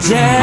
Jack.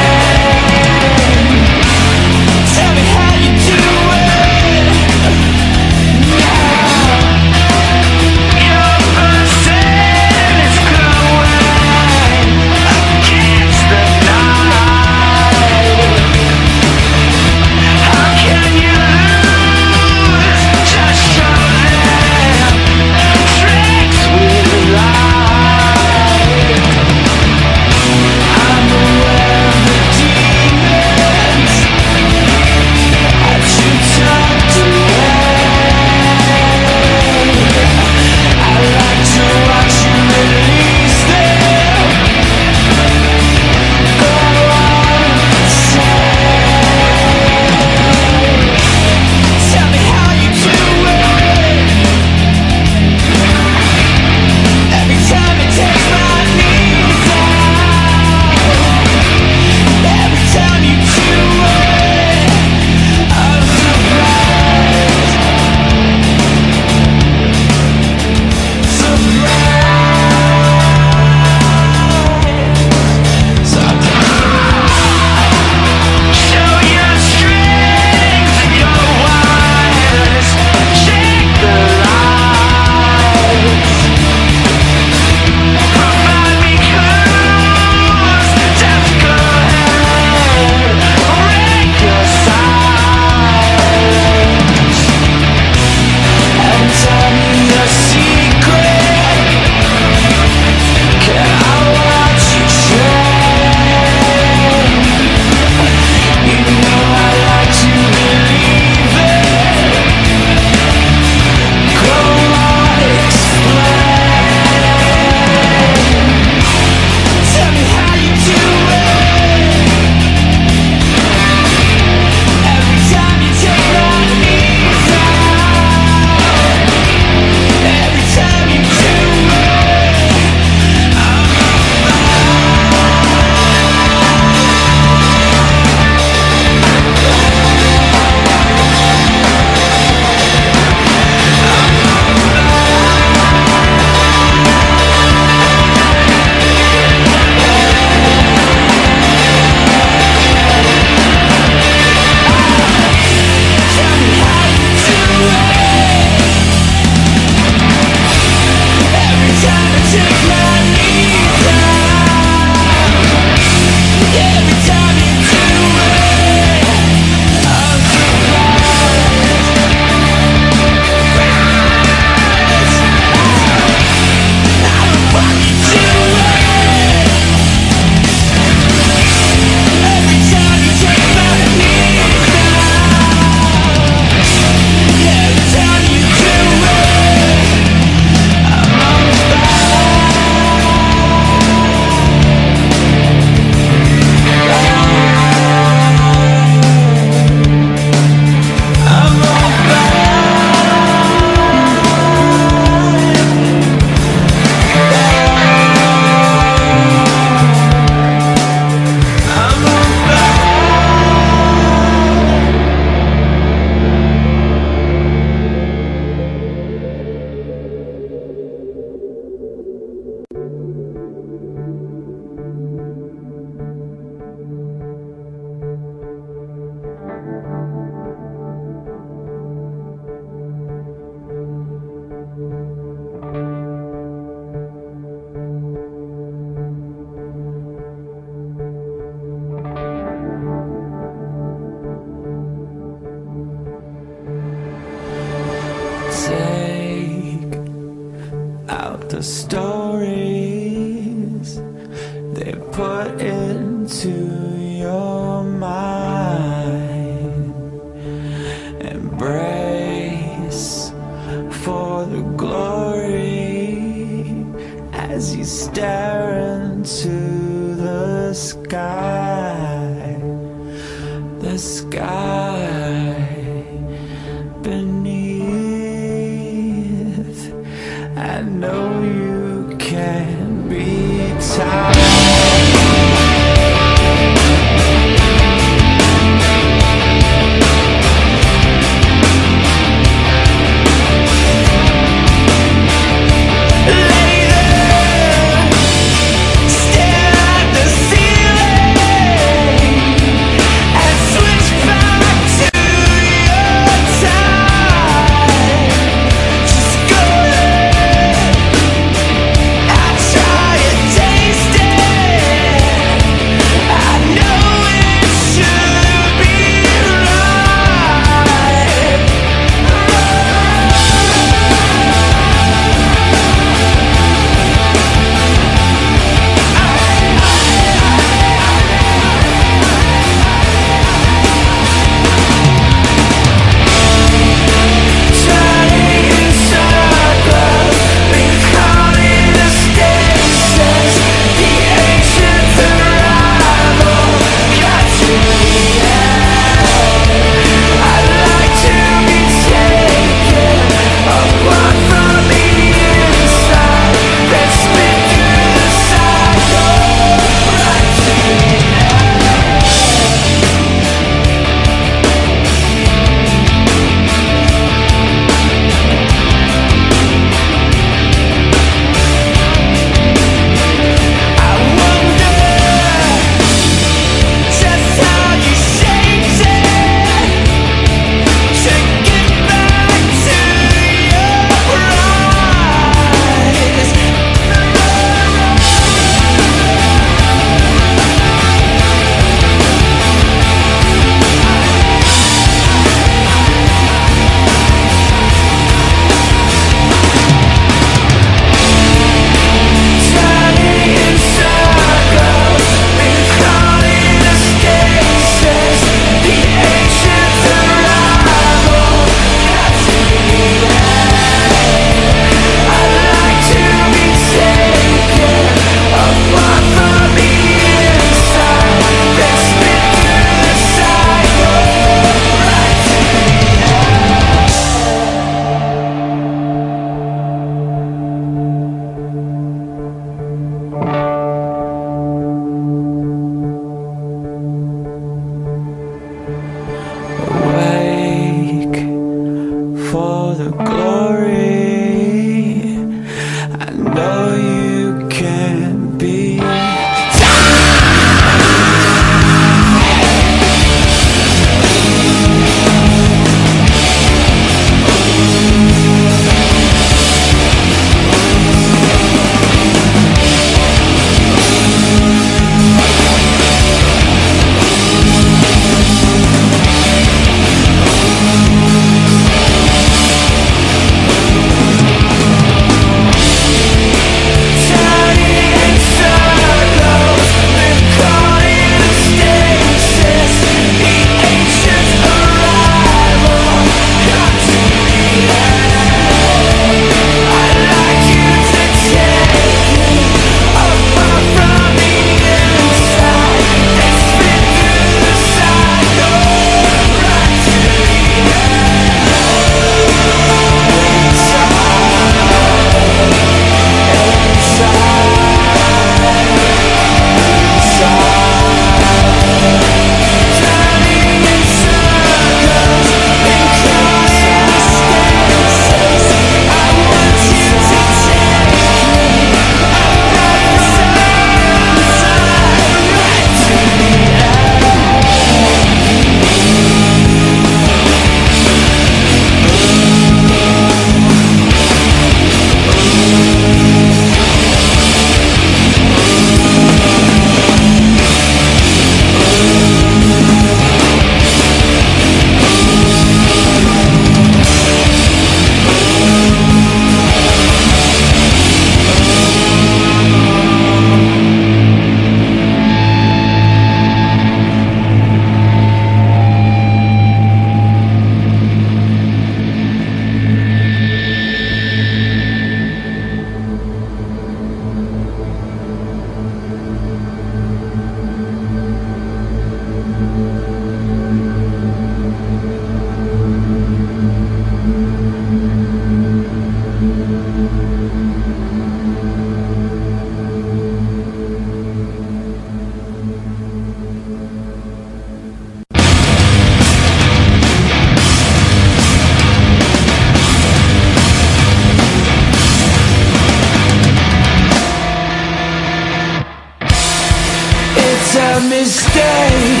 Mistake,